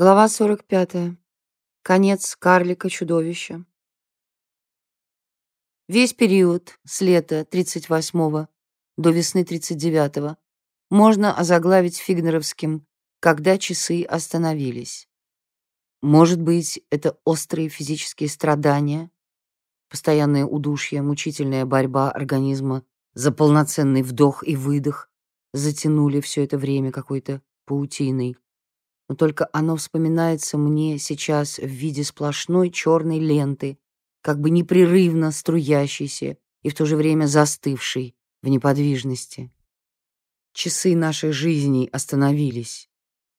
Глава 45. Конец карлика-чудовища. Весь период с лета 38-го до весны 39-го можно озаглавить фигнеровским «Когда часы остановились». Может быть, это острые физические страдания, постоянное удушье, мучительная борьба организма за полноценный вдох и выдох затянули все это время какой-то паутиной но только оно вспоминается мне сейчас в виде сплошной черной ленты, как бы непрерывно струящейся и в то же время застывшей в неподвижности. Часы нашей жизни остановились,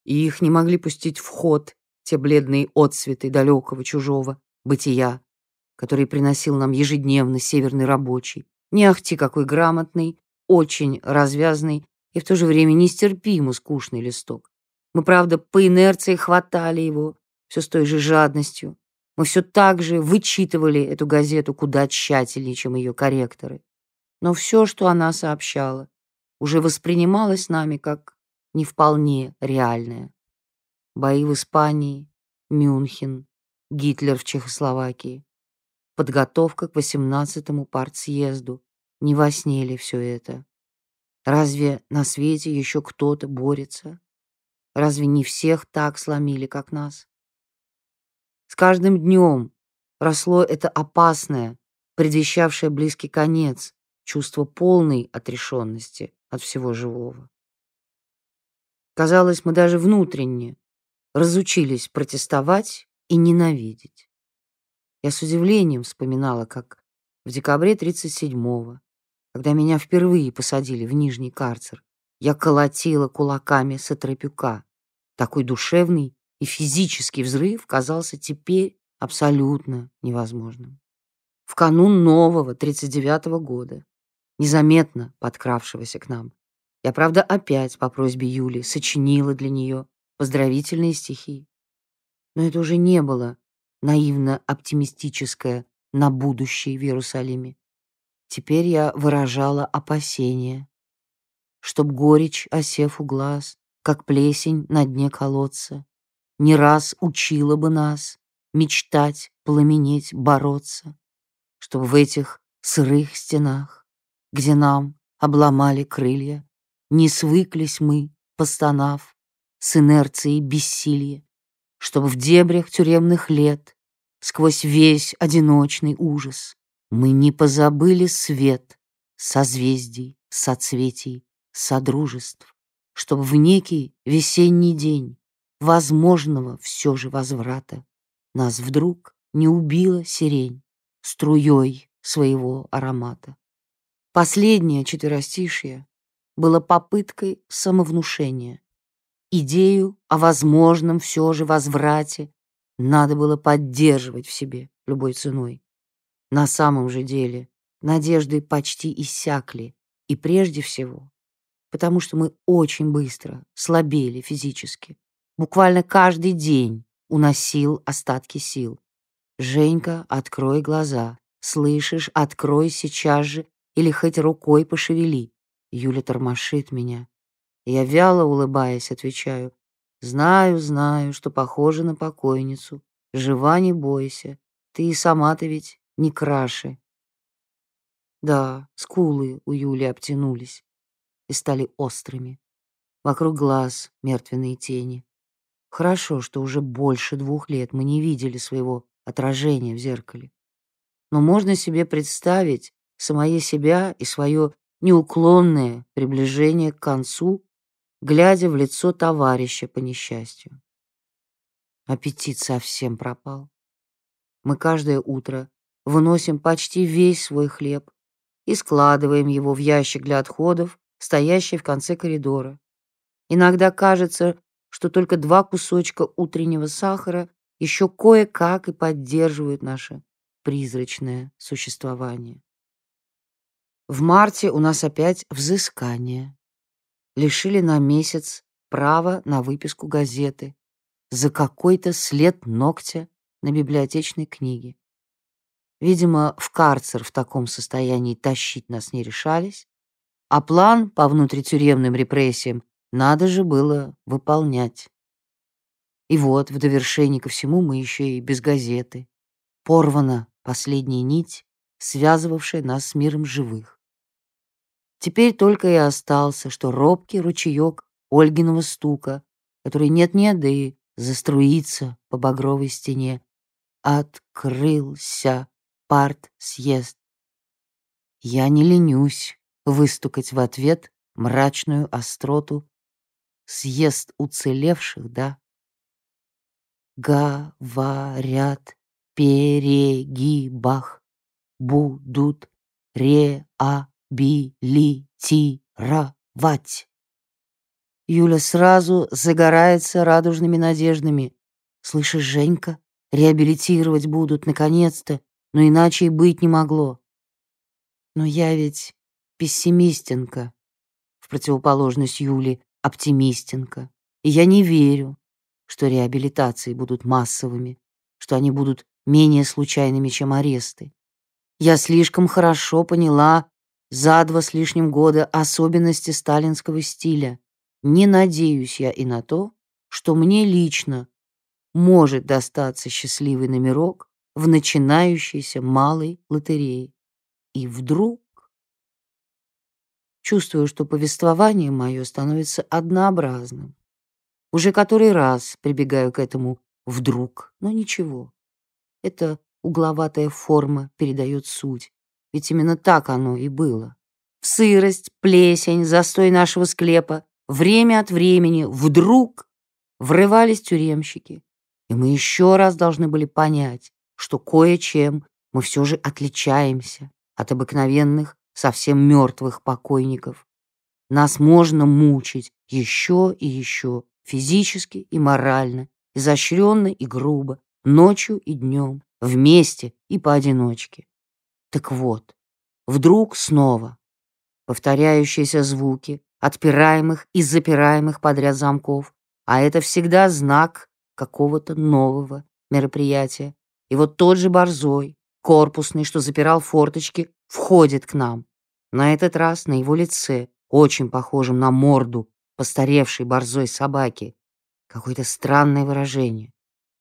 и их не могли пустить в ход те бледные отсветы далекого чужого бытия, который приносил нам ежедневно северный рабочий, не ахти какой грамотный, очень развязный и в то же время нестерпимо скучный листок. Мы, правда, по инерции хватали его, все с той же жадностью. Мы все так же вычитывали эту газету куда тщательнее, чем ее корректоры. Но все, что она сообщала, уже воспринималось нами как не вполне реальное. Бои в Испании, Мюнхен, Гитлер в Чехословакии, подготовка к 18-му партсъезду. Не во сне ли все это? Разве на свете еще кто-то борется Разве не всех так сломили, как нас? С каждым днем росло это опасное, предвещавшее близкий конец, чувство полной отрешенности от всего живого. Казалось, мы даже внутренне разучились протестовать и ненавидеть. Я с удивлением вспоминала, как в декабре 37-го, когда меня впервые посадили в Нижний карцер, я колотила кулаками Сатрапюка, такой душевный и физический взрыв казался теперь абсолютно невозможным. В канун нового 39-го года, незаметно подкравшегося к нам, я, правда, опять по просьбе Юли сочинила для нее поздравительные стихи. Но это уже не было наивно-оптимистическое на будущее в Иерусалиме. Теперь я выражала опасения, чтоб горечь, осев у глаз, как плесень на дне колодца. Не раз учила бы нас мечтать, пламенеть, бороться, чтобы в этих сырых стенах, где нам обломали крылья, не свыклись мы, постанав, с инерцией бессилия, чтобы в дебрях тюремных лет, сквозь весь одиночный ужас, мы не позабыли свет созвездий, соцветий, содружеств, чтобы в некий весенний день возможного все же возврата нас вдруг не убила сирень струей своего аромата. Последнее четверостишье было попыткой самовнушения. Идею о возможном все же возврате надо было поддерживать в себе любой ценой. На самом же деле надежды почти иссякли, и прежде всего потому что мы очень быстро слабели физически. Буквально каждый день уносил остатки сил. «Женька, открой глаза. Слышишь, открой сейчас же или хоть рукой пошевели». Юля тормошит меня. Я вяло улыбаясь отвечаю. «Знаю, знаю, что похоже на покойницу. Жива не бойся. Ты и сама-то ведь не краше». Да, скулы у Юли обтянулись и стали острыми. Вокруг глаз мертвенные тени. Хорошо, что уже больше двух лет мы не видели своего отражения в зеркале. Но можно себе представить самое себя и свое неуклонное приближение к концу, глядя в лицо товарища по несчастью. Аппетит совсем пропал. Мы каждое утро выносим почти весь свой хлеб и складываем его в ящик для отходов стоящей в конце коридора. Иногда кажется, что только два кусочка утреннего сахара еще кое-как и поддерживают наше призрачное существование. В марте у нас опять взыскание. Лишили на месяц права на выписку газеты за какой-то след ногтя на библиотечной книге. Видимо, в карцер в таком состоянии тащить нас не решались, а план по внутритюремным репрессиям надо же было выполнять. И вот, в довершении ко всему, мы еще и без газеты. Порвана последняя нить, связывавшая нас с миром живых. Теперь только и остался, что робкий ручеек Ольгиного стука, который нет-нет, да и заструится по багровой стене. Открылся парт-съезд. Я не ленюсь выстукать в ответ мрачную остроту съезд уцелевших, да? Говорят, перегибах будут реабилитировать. Юля сразу загорается радужными надеждами. Слышишь, Женька, реабилитировать будут наконец-то, но иначе и быть не могло. Но я ведь пессимистенка, в противоположность Юле оптимистенка. И я не верю, что реабилитации будут массовыми, что они будут менее случайными, чем аресты. Я слишком хорошо поняла за два с лишним года особенности сталинского стиля. Не надеюсь я и на то, что мне лично может достаться счастливый номерок в начинающейся малой лотерее. И вдруг чувствую, что повествование мое становится однообразным. Уже который раз прибегаю к этому вдруг, но ничего. Это угловатая форма передает суть, ведь именно так оно и было. В сырость, плесень, застой нашего склепа время от времени вдруг врывались тюремщики, и мы еще раз должны были понять, что кое-чем мы все же отличаемся от обыкновенных, совсем мертвых покойников. Нас можно мучить еще и еще, физически и морально, изощренно и грубо, ночью и днем, вместе и поодиночке. Так вот, вдруг снова повторяющиеся звуки, отпираемых и запираемых подряд замков, а это всегда знак какого-то нового мероприятия. И вот тот же борзой, корпусный, что запирал форточки, входит к нам. На этот раз на его лице, очень похожем на морду постаревшей борзой собаки, какое-то странное выражение,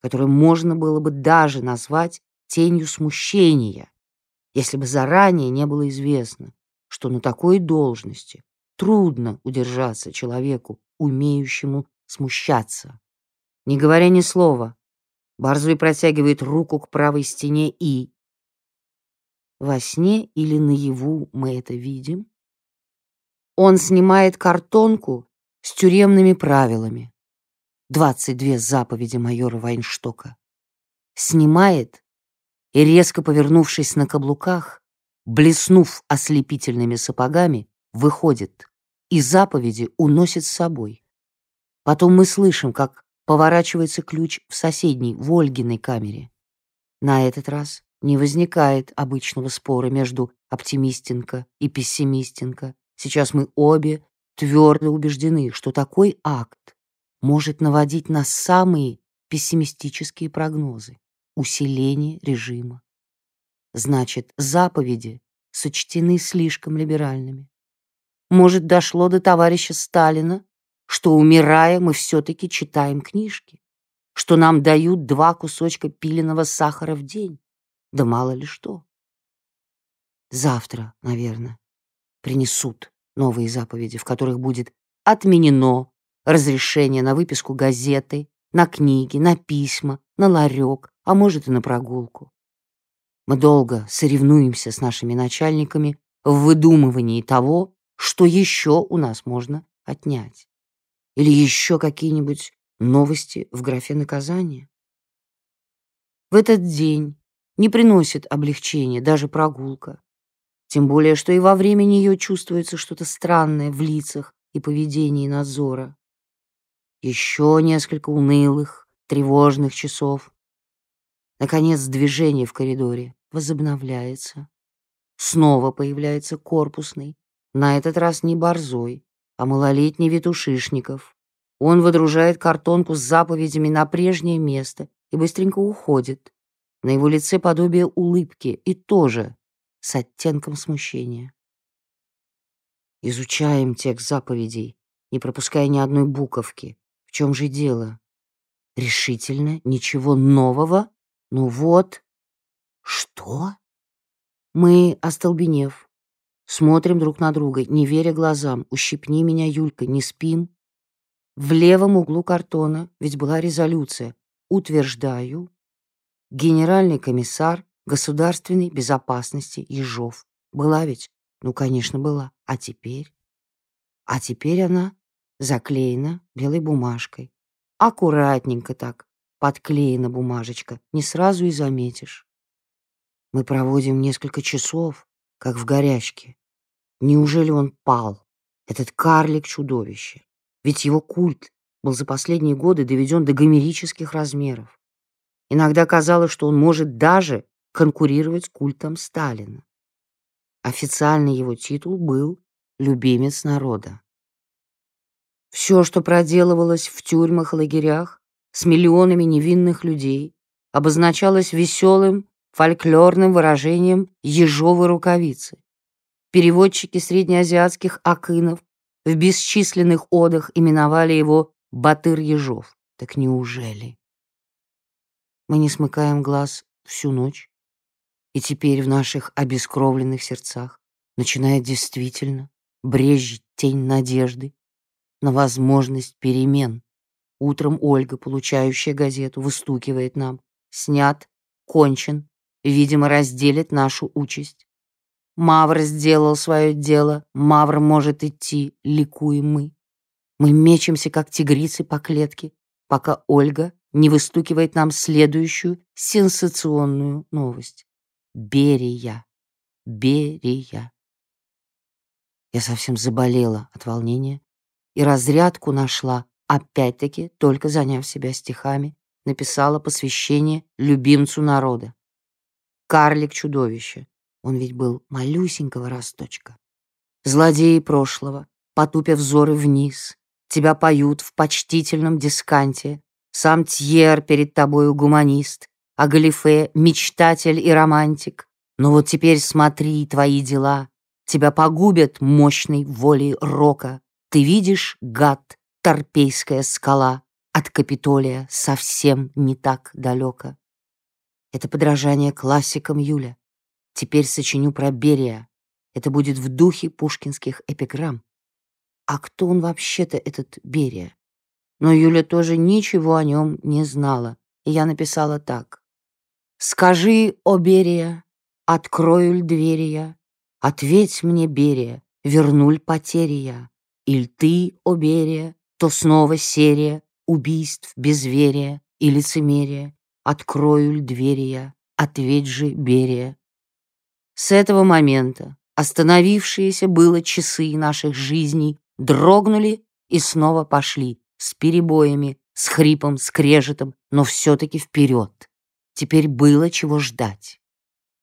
которое можно было бы даже назвать тенью смущения, если бы заранее не было известно, что на такой должности трудно удержаться человеку, умеющему смущаться. Не говоря ни слова, Борзой протягивает руку к правой стене и... Во сне или наяву мы это видим. Он снимает картонку с тюремными правилами. 22 заповеди майора Вайнштока. Снимает и, резко повернувшись на каблуках, блеснув ослепительными сапогами, выходит и заповеди уносит с собой. Потом мы слышим, как поворачивается ключ в соседней, в Ольгиной камере. На этот раз не возникает обычного спора между оптимистенко и пессимистенко. Сейчас мы обе твердо убеждены, что такой акт может наводить на самые пессимистические прогнозы усиление режима. Значит, заповеди сочтены слишком либеральными. Может, дошло до товарища Сталина, что, умирая, мы все-таки читаем книжки, что нам дают два кусочка пиленого сахара в день, да мало ли что. Завтра, наверное, принесут новые заповеди, в которых будет отменено разрешение на выписку газеты, на книги, на письма, на ларек, а может и на прогулку. Мы долго соревнуемся с нашими начальниками в выдумывании того, что еще у нас можно отнять. Или еще какие-нибудь новости в графе наказания. В этот день не приносит облегчения даже прогулка. Тем более, что и во время нее чувствуется что-то странное в лицах и поведении надзора. Еще несколько унылых, тревожных часов. Наконец, движение в коридоре возобновляется. Снова появляется корпусный, на этот раз не борзой, а малолетний Витушишников. Он водружает картонку с заповедями на прежнее место и быстренько уходит. На его лице подобие улыбки и тоже с оттенком смущения. Изучаем текст заповедей, не пропуская ни одной буковки. В чем же дело? решительно ничего нового. Ну вот. Что? Мы, остолбенев, смотрим друг на друга, не веря глазам. Ущипни меня, Юлька, не спим. В левом углу картона, ведь была резолюция. Утверждаю, генеральный комиссар государственной безопасности Ежов. Была ведь? Ну, конечно, была. А теперь? А теперь она заклеена белой бумажкой. Аккуратненько так, подклеена бумажечка, не сразу и заметишь. Мы проводим несколько часов, как в горячке. Неужели он пал, этот карлик-чудовище? Ведь его культ был за последние годы доведен до гомерических размеров. Иногда казалось, что он может даже конкурировать с культом Сталина. Официальный его титул был «любимец народа». Все, что проделывалось в тюрьмах и лагерях с миллионами невинных людей, обозначалось веселым фольклорным выражением «ежовой рукавицы». Переводчики среднеазиатских акынов в бесчисленных одах именовали его «Батыр-Ежов». Так неужели? Мы не смыкаем глаз всю ночь, и теперь в наших обескровленных сердцах начинает действительно брежить тень надежды на возможность перемен. Утром Ольга, получающая газету, выстукивает нам. Снят, кончен, видимо, разделит нашу участь. Мавр сделал свое дело, Мавр может идти, ликуем мы. Мы мечемся, как тигрицы по клетке, пока Ольга не выстукивает нам следующую сенсационную новость. Берия. Берия. Я совсем заболела от волнения и разрядку нашла, опять-таки, только заняв себя стихами, написала посвящение любимцу народа. Карлик-чудовище. Он ведь был малюсенького росточка. Злодеи прошлого, потупя взоры вниз, тебя поют в почтительном дисканте. Сам Тьер перед тобою гуманист, а Галифе — мечтатель и романтик. Но вот теперь смотри твои дела. Тебя погубят мощной волей рока. Ты видишь, гад, торпейская скала от Капитолия совсем не так далеко. Это подражание классикам Юля. Теперь сочиню про Берия. Это будет в духе пушкинских эпиграмм. А кто он вообще-то, этот Берия? Но Юля тоже ничего о нем не знала, и я написала так. Скажи, о Берия, открою ль двери я? Ответь мне, Берия, вернуль потери я? Иль ты, о Берия, то снова серия убийств, безверия и лицемерия? Открою ль двери я? Ответь же, Берия. С этого момента остановившиеся было часы наших жизней дрогнули и снова пошли с перебоями, с хрипом, скрежетом, но все-таки вперед. Теперь было чего ждать.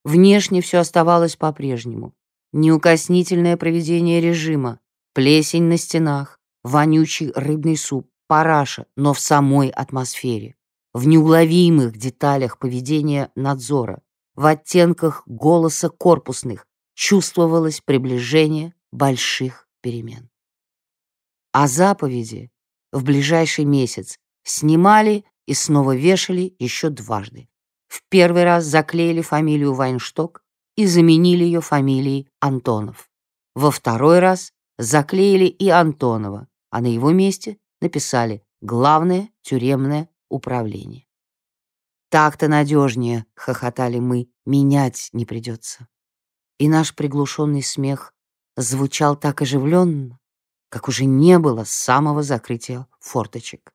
Внешне все оставалось по-прежнему. Неукоснительное проведение режима, плесень на стенах, вонючий рыбный суп, параша, но в самой атмосфере, в неуловимых деталях поведения надзора, в оттенках голоса корпусных чувствовалось приближение больших перемен. А заповеди в ближайший месяц снимали и снова вешали еще дважды. В первый раз заклеили фамилию Вайншток и заменили ее фамилией Антонов. Во второй раз заклеили и Антонова, а на его месте написали «Главное тюремное управление». «Так-то надежнее», — хохотали мы, — «менять не придется». И наш приглушенный смех звучал так оживленно, как уже не было с самого закрытия форточек.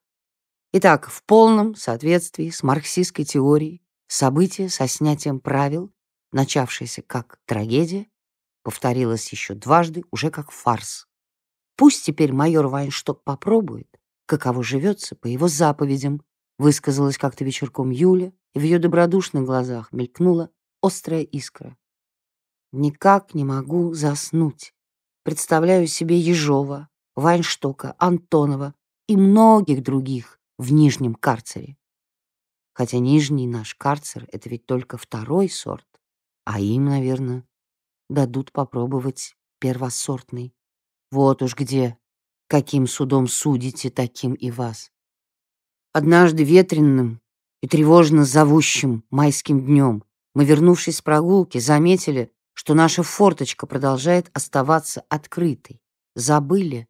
Итак, в полном соответствии с марксистской теорией Событие со снятием правил, начавшееся как трагедия, повторилось еще дважды, уже как фарс. Пусть теперь майор Вайншток попробует, каково живется по его заповедям, высказалась как-то вечерком Юля, и в ее добродушных глазах мелькнула острая искра. Никак не могу заснуть. Представляю себе Ежова, Вайнштока, Антонова и многих других в Нижнем карцере. Хотя нижний наш карцер — это ведь только второй сорт, а им, наверное, дадут попробовать первосортный. Вот уж где, каким судом судите, таким и вас. Однажды ветренным и тревожно зовущим майским днем мы, вернувшись с прогулки, заметили, что наша форточка продолжает оставаться открытой. Забыли.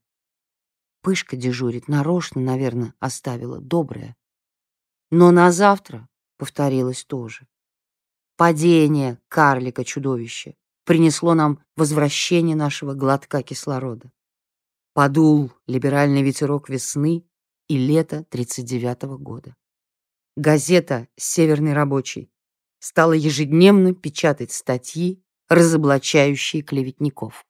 Пышка дежурит, нарочно, наверное, оставила, добрая. Но на завтра повторилось тоже. Падение карлика-чудовища принесло нам возвращение нашего глотка кислорода. Подул либеральный ветерок весны и лета 39 -го года. Газета «Северный рабочий» стала ежедневно печатать статьи, разоблачающие клеветников.